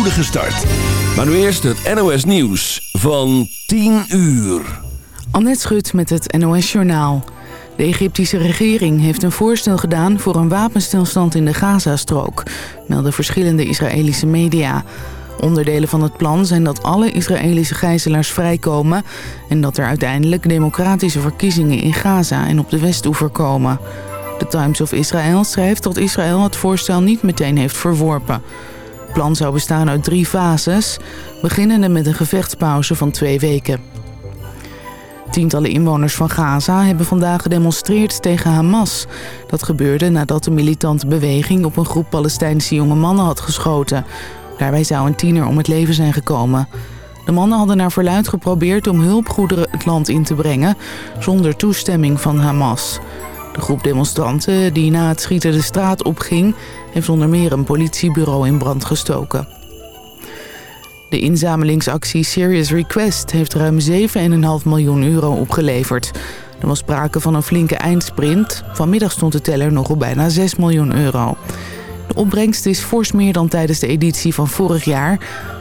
start. Maar nu eerst het NOS Nieuws van 10 uur. Annette Schut met het NOS Journaal. De Egyptische regering heeft een voorstel gedaan voor een wapenstilstand in de Gazastrook, melden verschillende Israëlische media. Onderdelen van het plan zijn dat alle Israëlische gijzelaars vrijkomen... en dat er uiteindelijk democratische verkiezingen in Gaza en op de Westoever komen. De Times of Israel schrijft dat Israël het voorstel niet meteen heeft verworpen. Het plan zou bestaan uit drie fases, beginnende met een gevechtspauze van twee weken. Tientallen inwoners van Gaza hebben vandaag gedemonstreerd tegen Hamas. Dat gebeurde nadat de militante beweging op een groep Palestijnse jonge mannen had geschoten. Daarbij zou een tiener om het leven zijn gekomen. De mannen hadden naar verluid geprobeerd om hulpgoederen het land in te brengen... zonder toestemming van Hamas. De groep demonstranten die na het schieten de straat opging... heeft onder meer een politiebureau in brand gestoken. De inzamelingsactie Serious Request heeft ruim 7,5 miljoen euro opgeleverd. Er was sprake van een flinke eindsprint. Vanmiddag stond de teller nog op bijna 6 miljoen euro. De opbrengst is fors meer dan tijdens de editie van vorig jaar.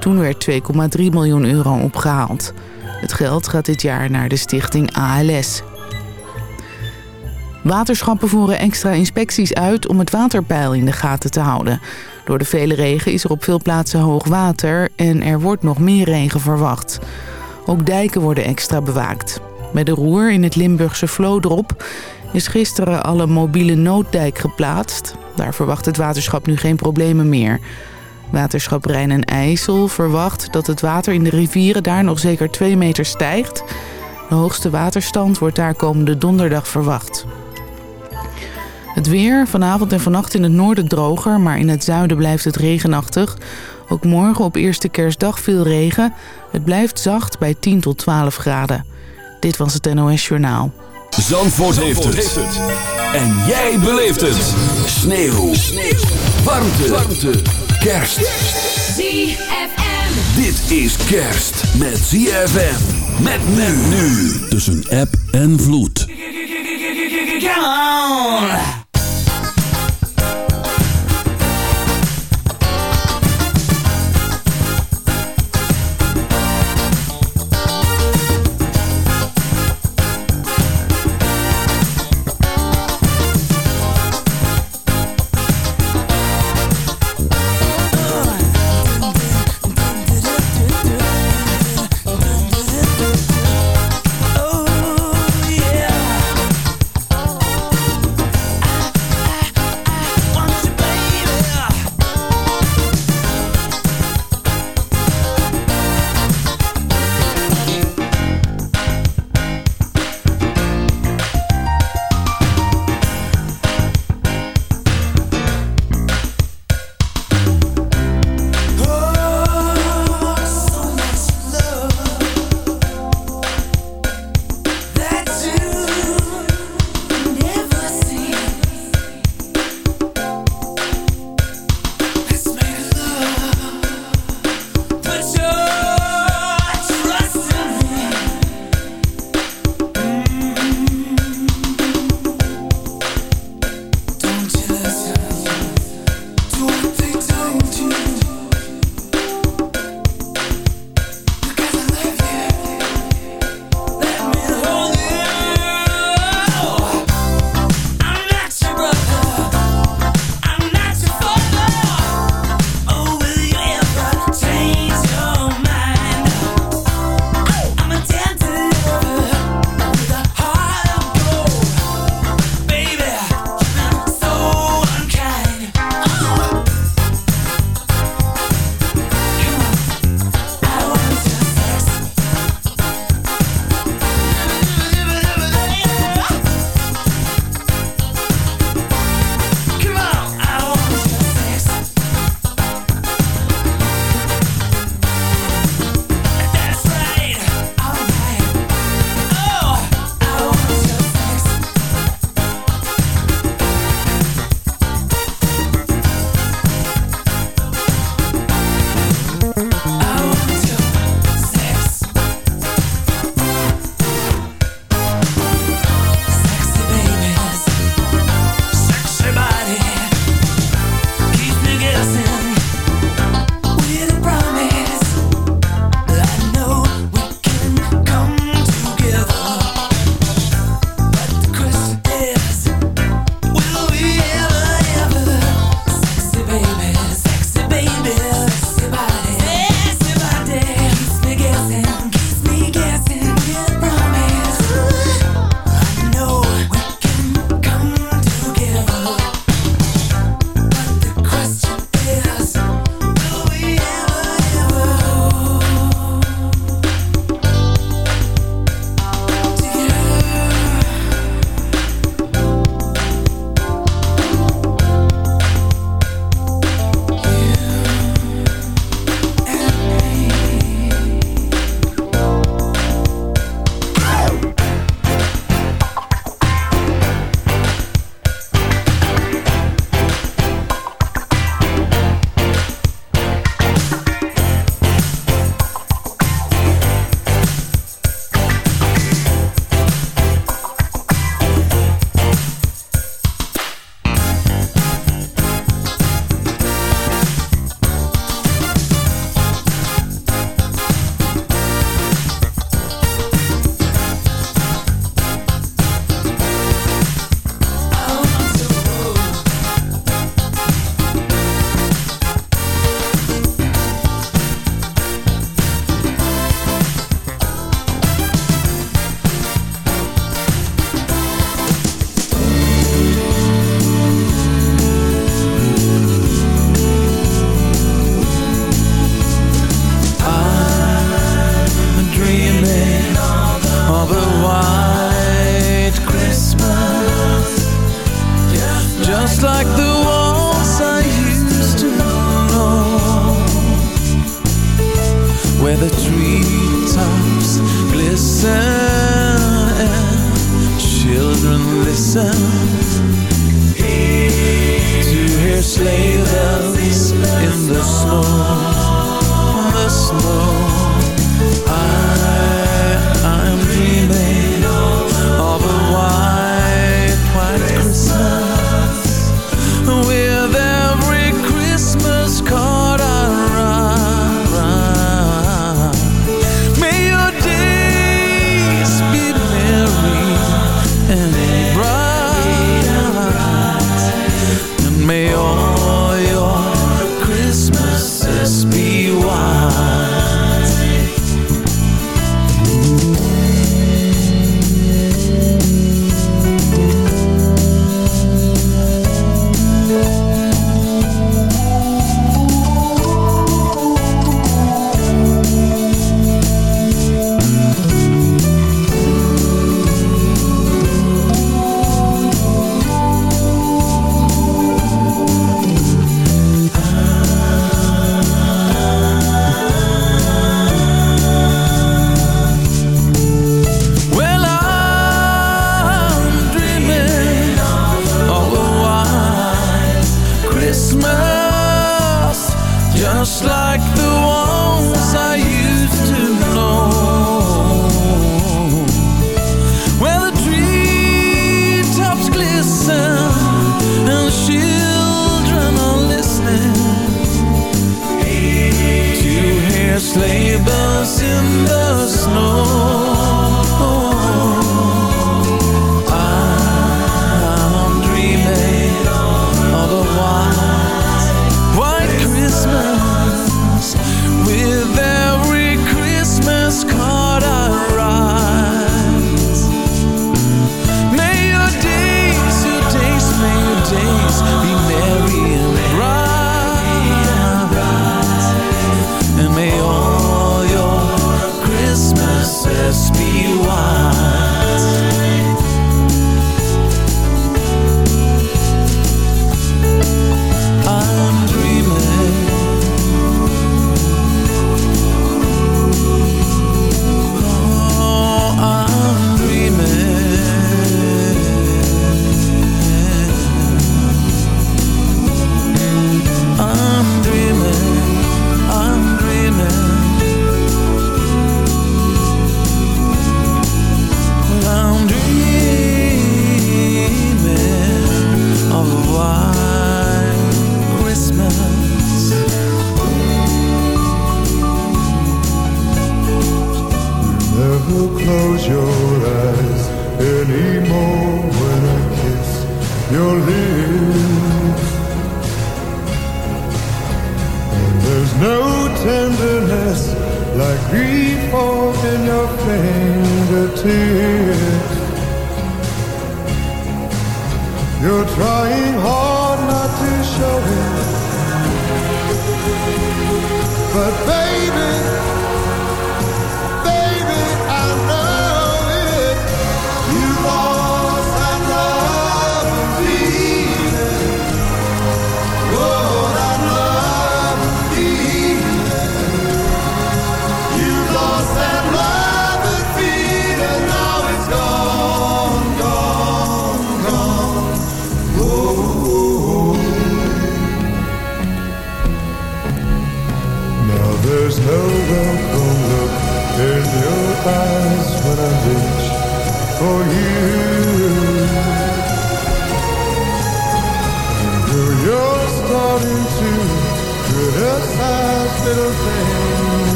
Toen werd 2,3 miljoen euro opgehaald. Het geld gaat dit jaar naar de stichting ALS. Waterschappen voeren extra inspecties uit om het waterpeil in de gaten te houden. Door de vele regen is er op veel plaatsen hoog water en er wordt nog meer regen verwacht. Ook dijken worden extra bewaakt. Bij de Roer in het Limburgse Vlodrop is gisteren al een mobiele nooddijk geplaatst. Daar verwacht het waterschap nu geen problemen meer. Waterschap Rijn en IJssel verwacht dat het water in de rivieren daar nog zeker 2 meter stijgt. De hoogste waterstand wordt daar komende donderdag verwacht. Het weer, vanavond en vannacht in het noorden droger, maar in het zuiden blijft het regenachtig. Ook morgen op eerste kerstdag veel regen. Het blijft zacht bij 10 tot 12 graden. Dit was het NOS Journaal. Zandvoort, heeft, het. En jij beleeft het. Sneeuw. Sneeuw. Warmte. Warmte. Kerst. ZFM. Dit is kerst met ZFM. Met men nu. Tussen app en vloed.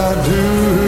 Oh.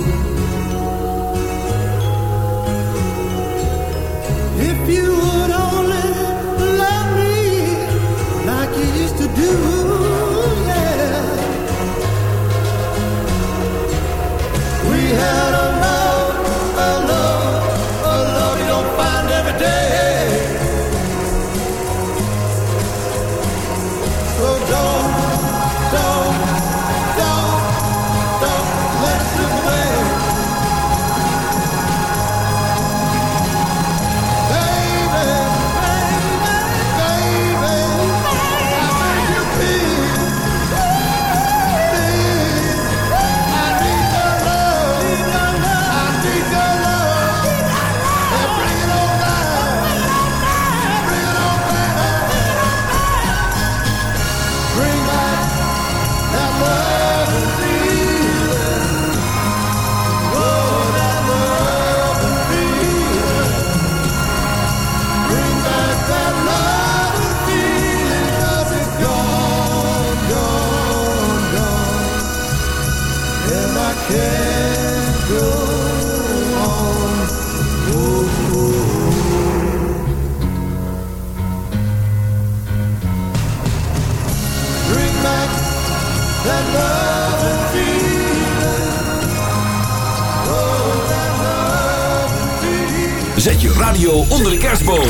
Kerstboom.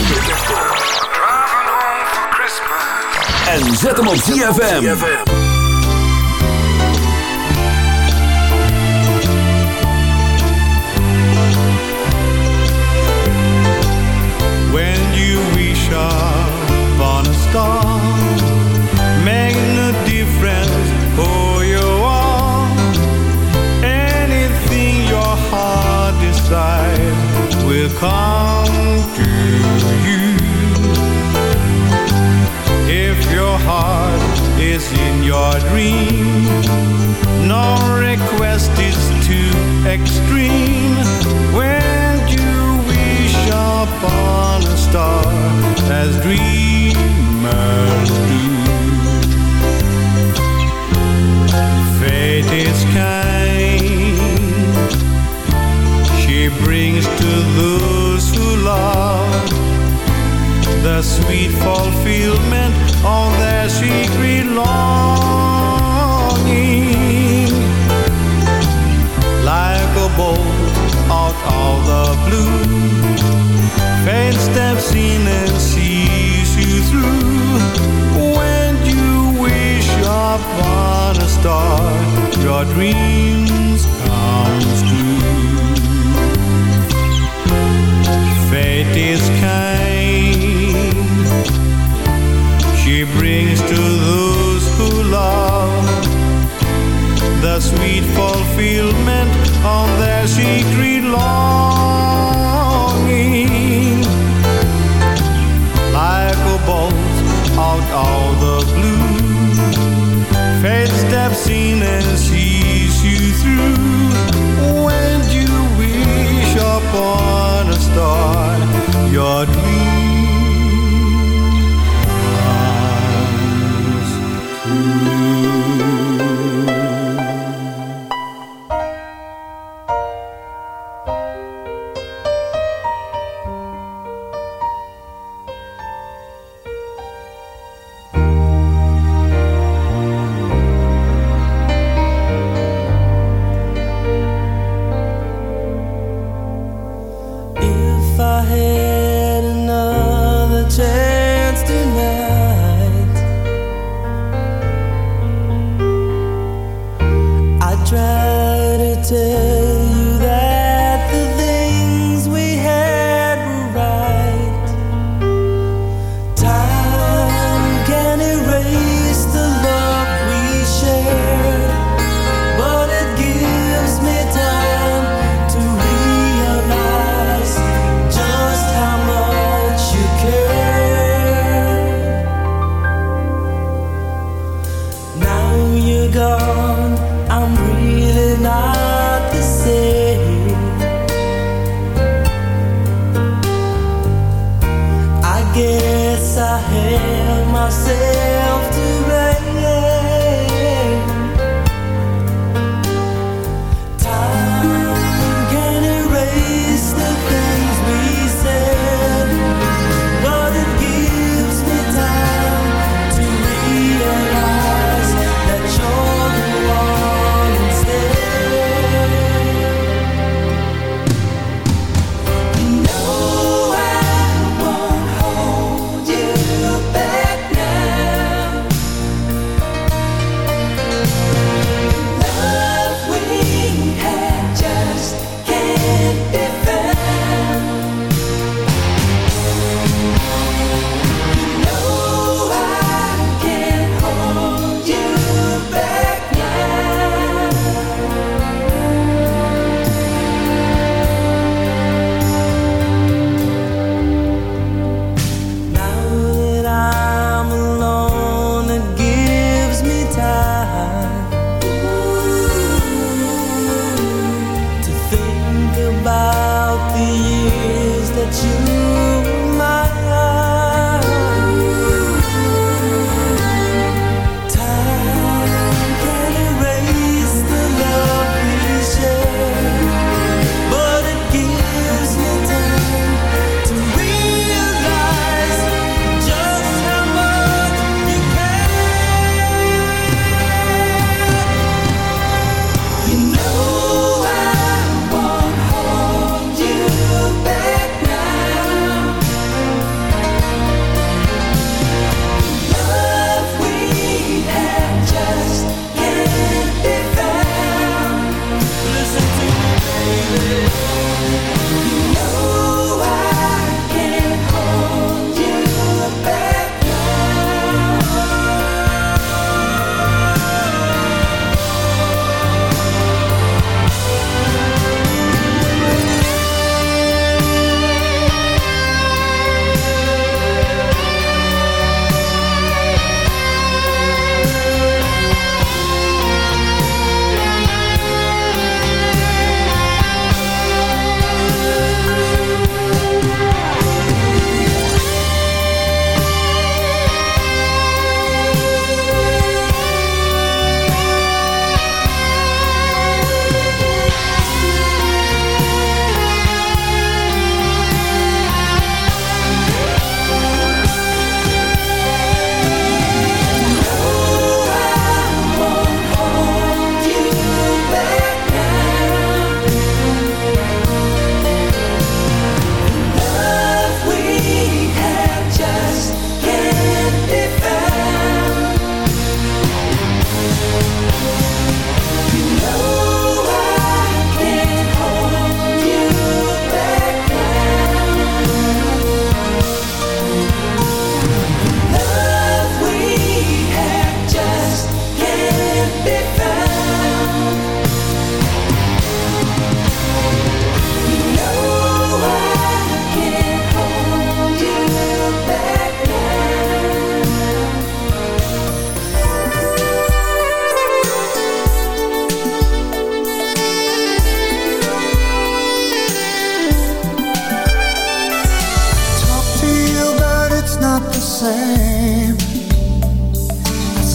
En zet hem op ZFM. When you wish upon a star Make no difference who you are Anything your heart decides will come heart is in your dream, no request is too extreme. When you wish upon a star, as dreamers do. Fate is kind, she brings to love the sweet fulfillment of their secret longing. Like a bolt out of the blue, fate steps in and sees you through. When you wish upon a star, your dreams come true. Fate is I have myself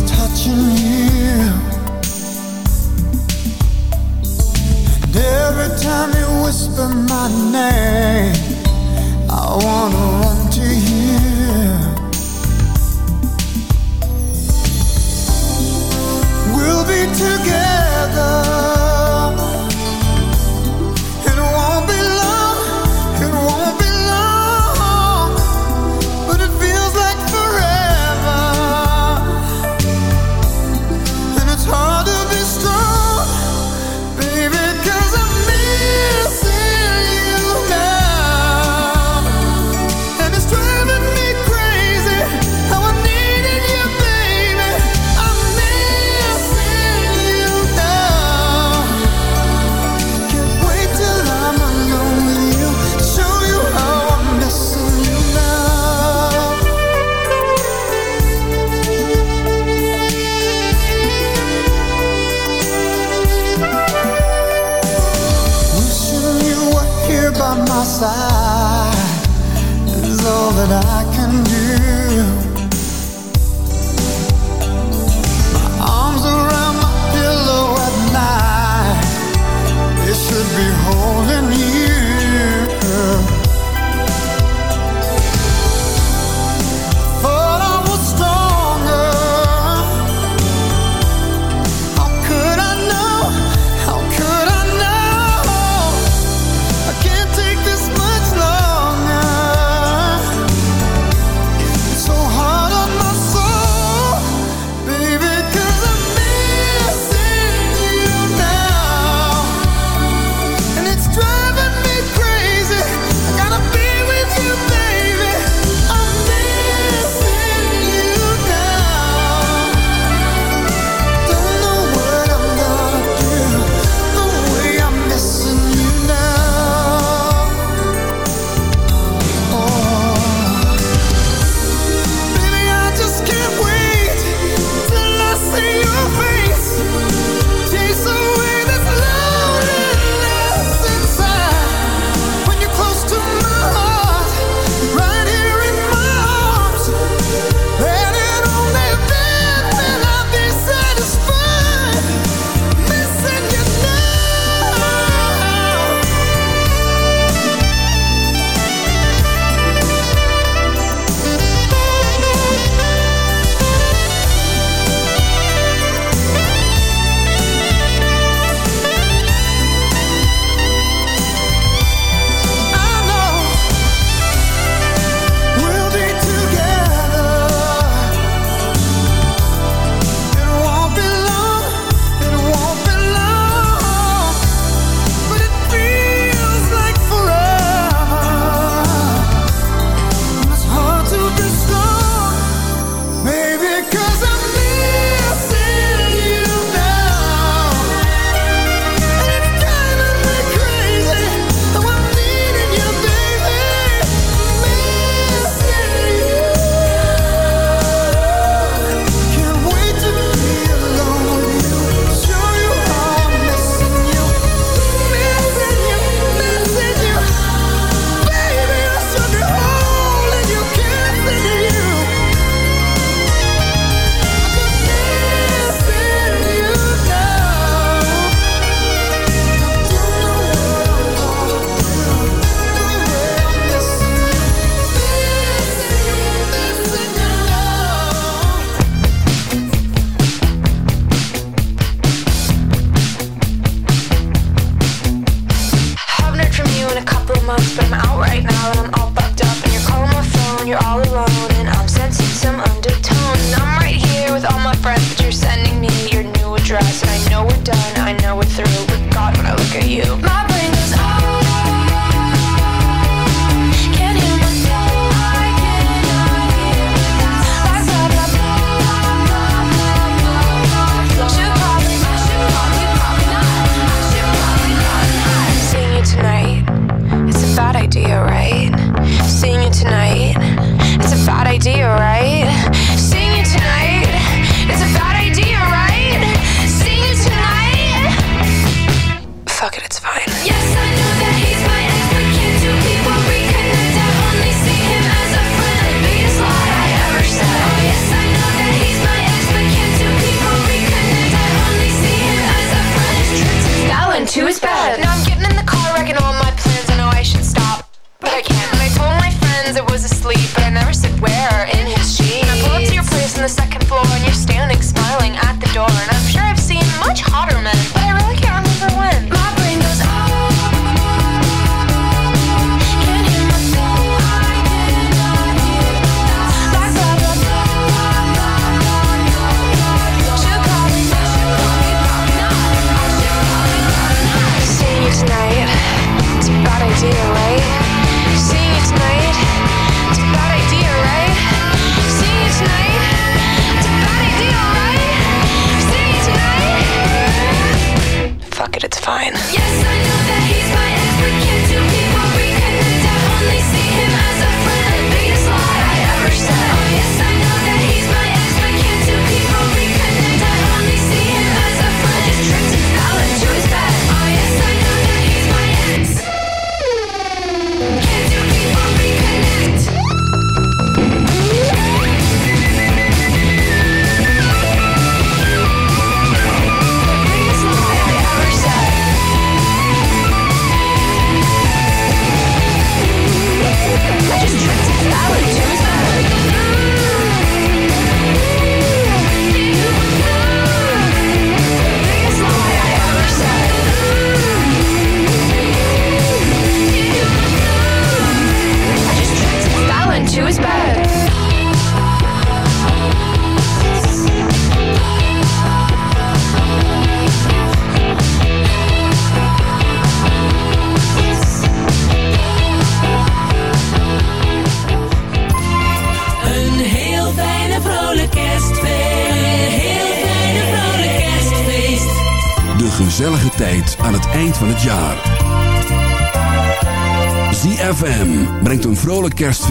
touching you. And every time you whisper my name, I wanna run.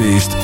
Vrolijk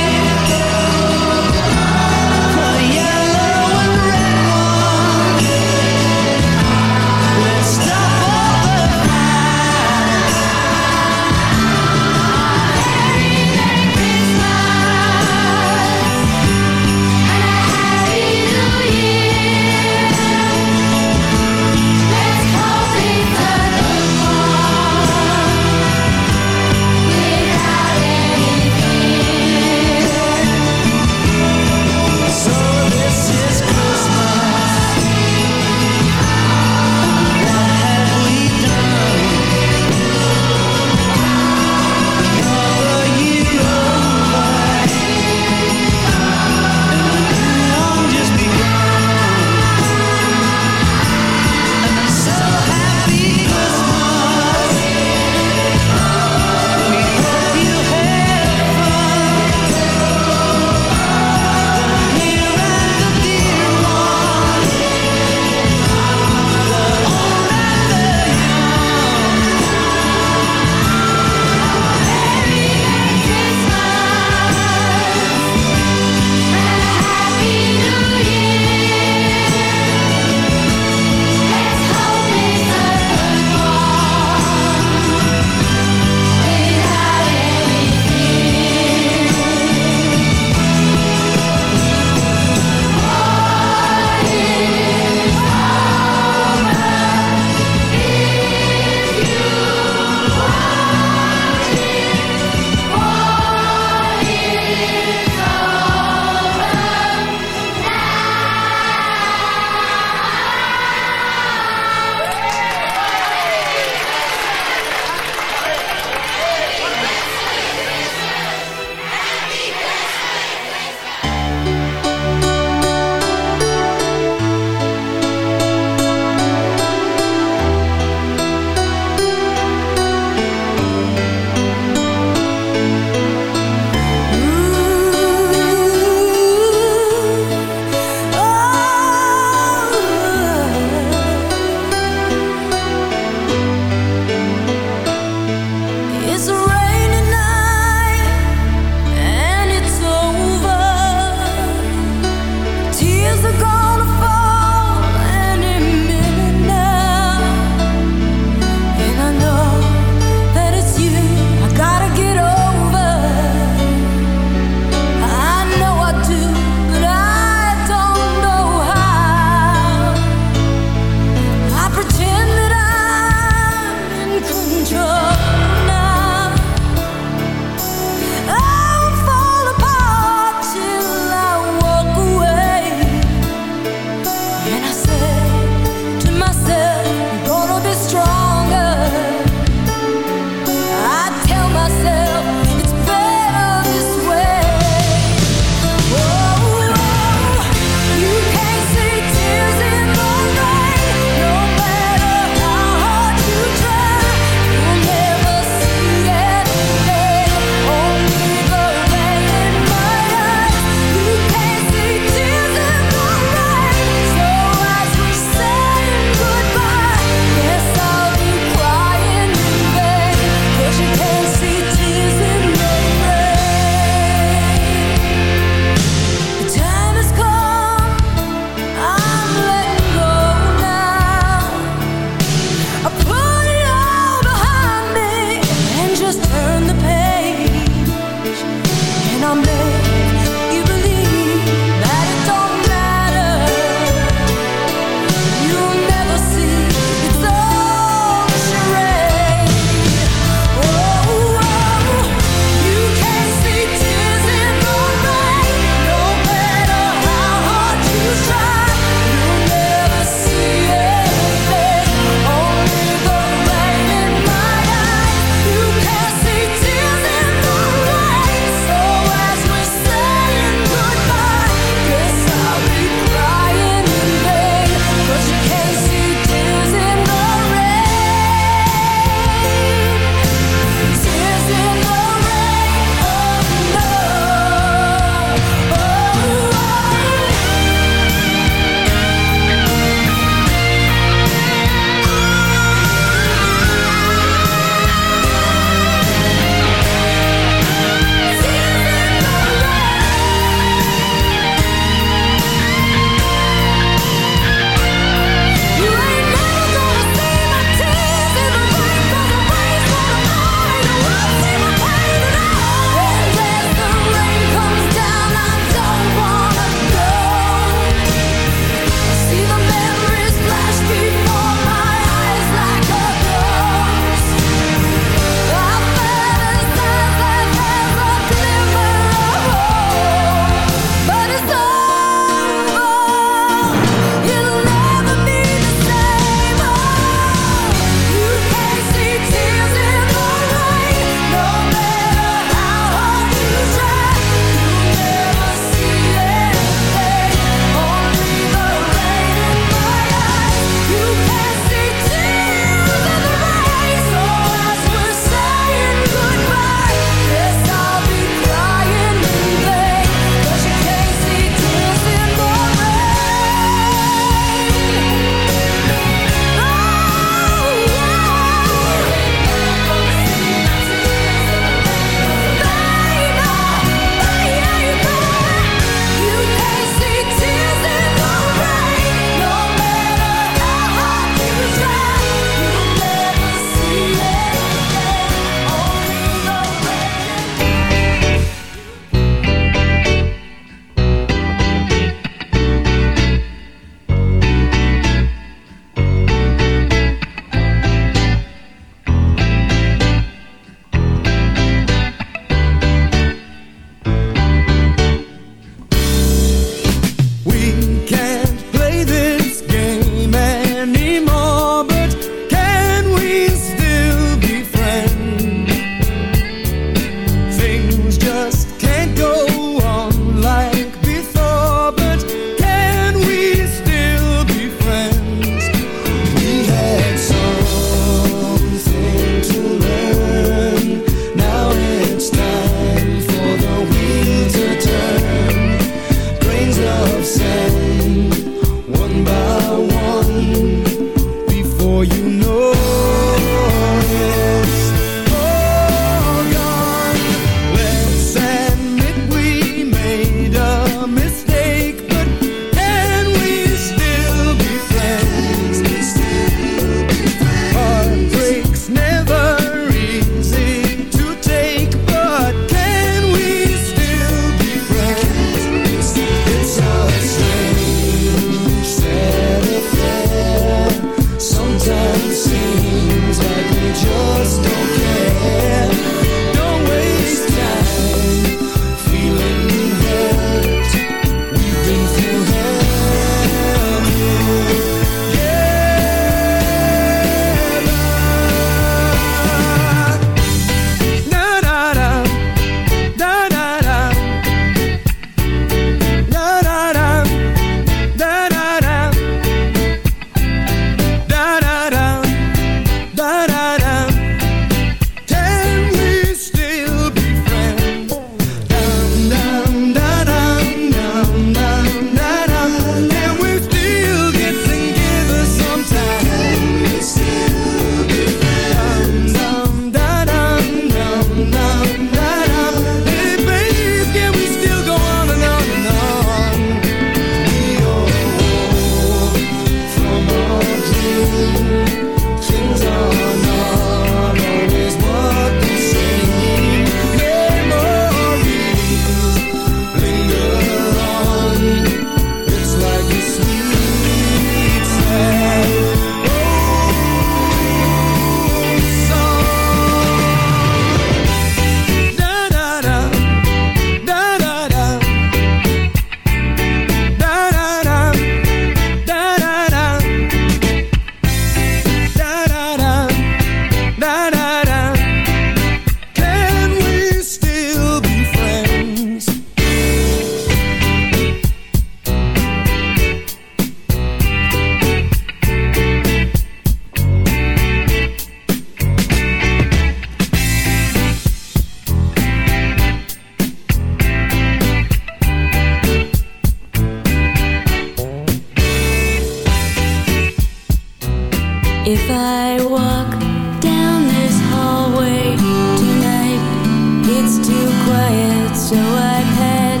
it's too quiet, so I head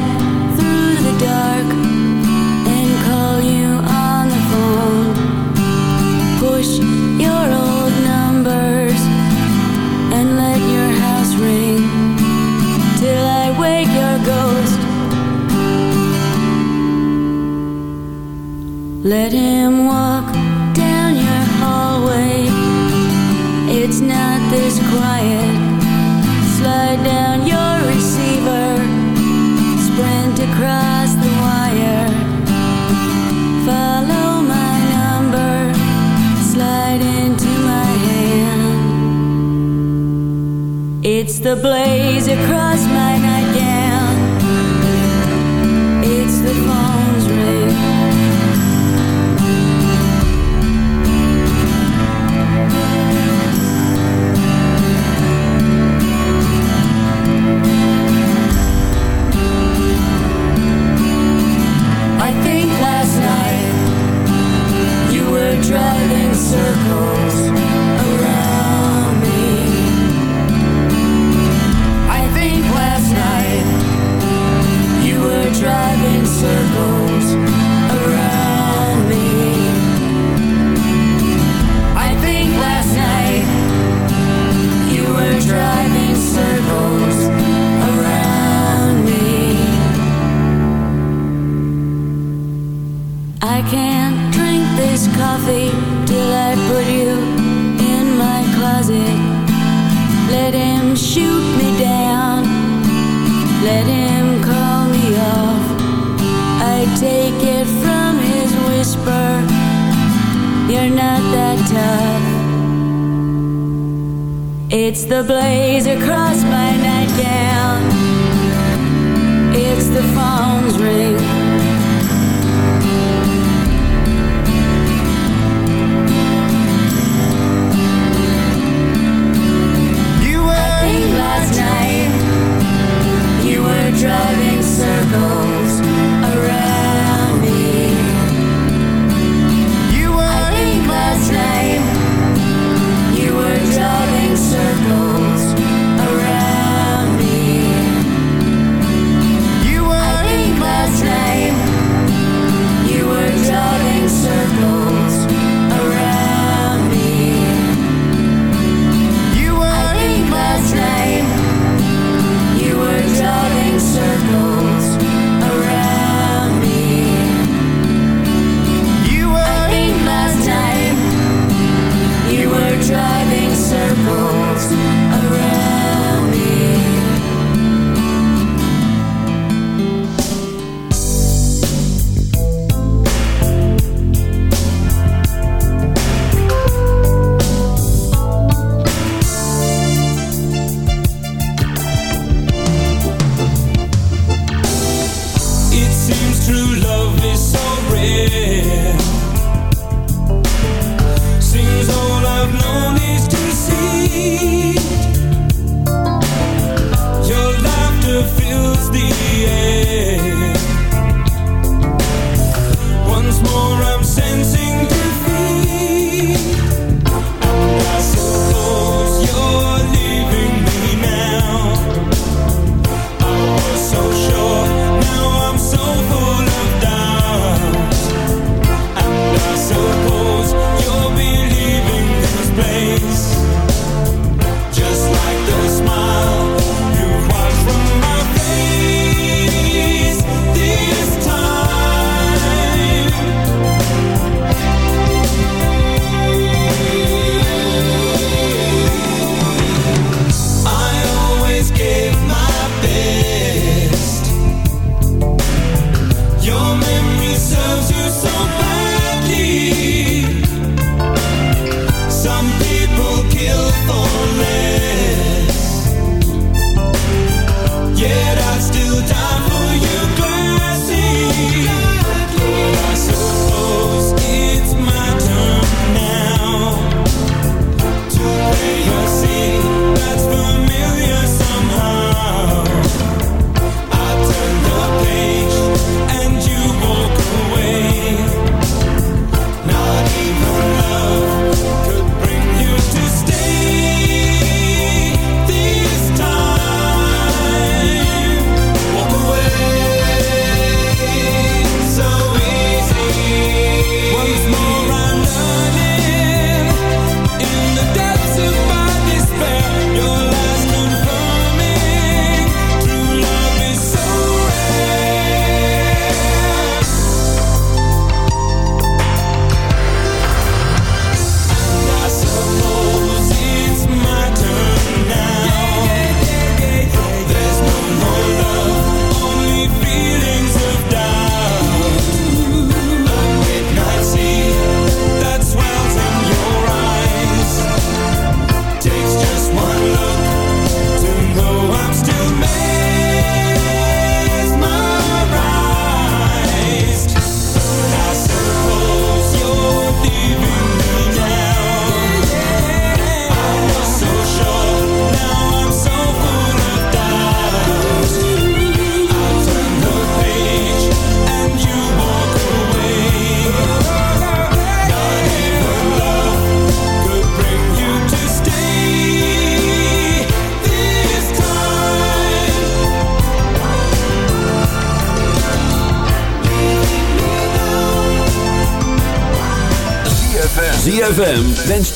through the dark and call you on the phone. Push your old numbers and let your house ring till I wake your ghost. Let him walk the blaze across You're not that tough. It's the blaze across my nightgown. It's the phone's ring. You were think last night you were driving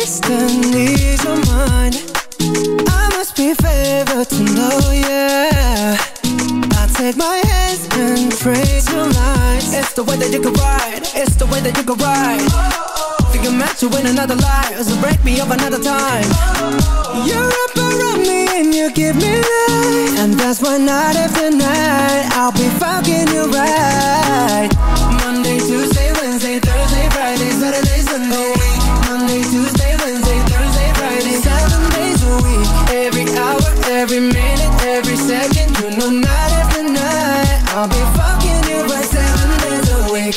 Waist your mind I must be favored to know, yeah. I take my hands and praise your lines It's the way that you can ride. It's the way that you can ride. Think I'm meant to win another life So break me up another time. You're up around me and you give me life. And that's why night after night I'll be fucking you right every minute, every second. You know night after night I'll be fucking you right seven days a week.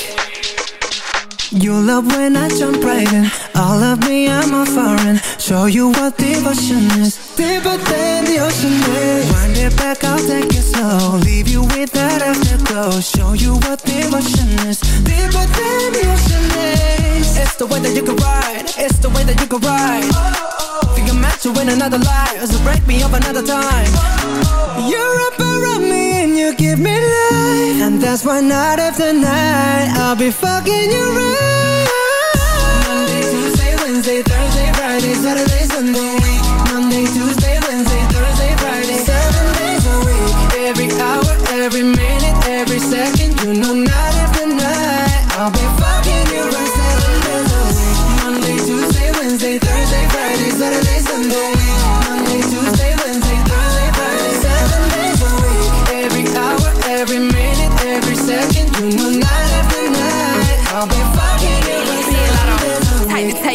You love when I jump right in. All of me, I'm a foreign. Show you what devotion is. Deeper than the ocean is. Wind it back, I'll take it slow. Leave you with that afterglow. Show you what devotion is. Deeper than the ocean is. It's the way that you can ride. It's the way that you can ride oh, oh, oh. Think I'm meant to win another life So break me up another time. You're up around me and you give me life. And that's why night after night I'll be fucking you right. Monday, Tuesday, Wednesday, Thursday, Friday, Saturday, Sunday Monday, Tuesday,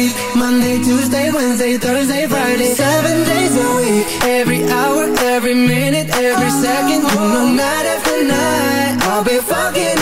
week. Monday, Tuesday, Wednesday, Thursday, Friday, seven days a week. Every hour, every minute, every second, know, night after night. I'll be fucking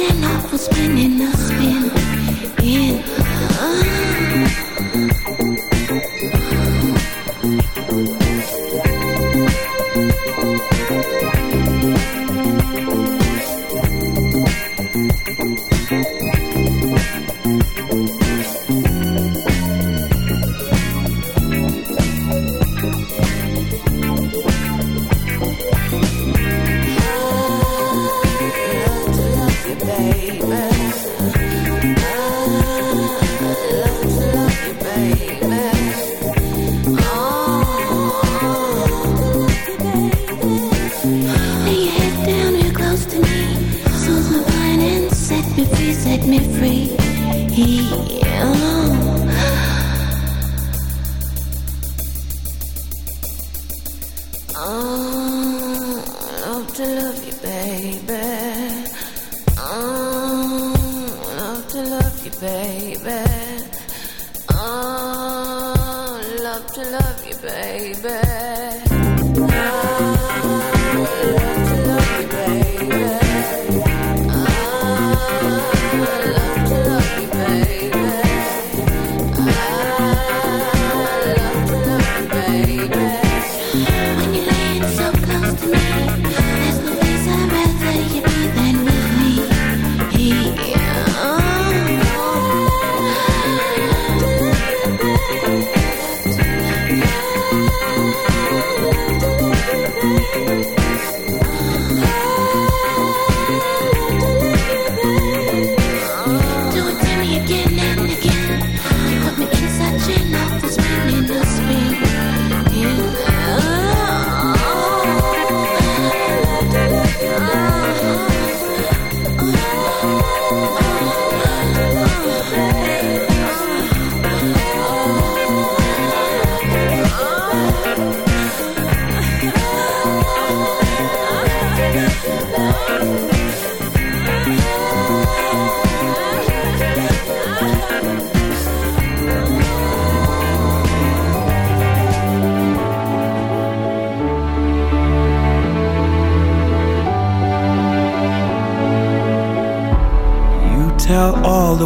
me in such an awful spin in a spin. In.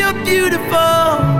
beneath your beautiful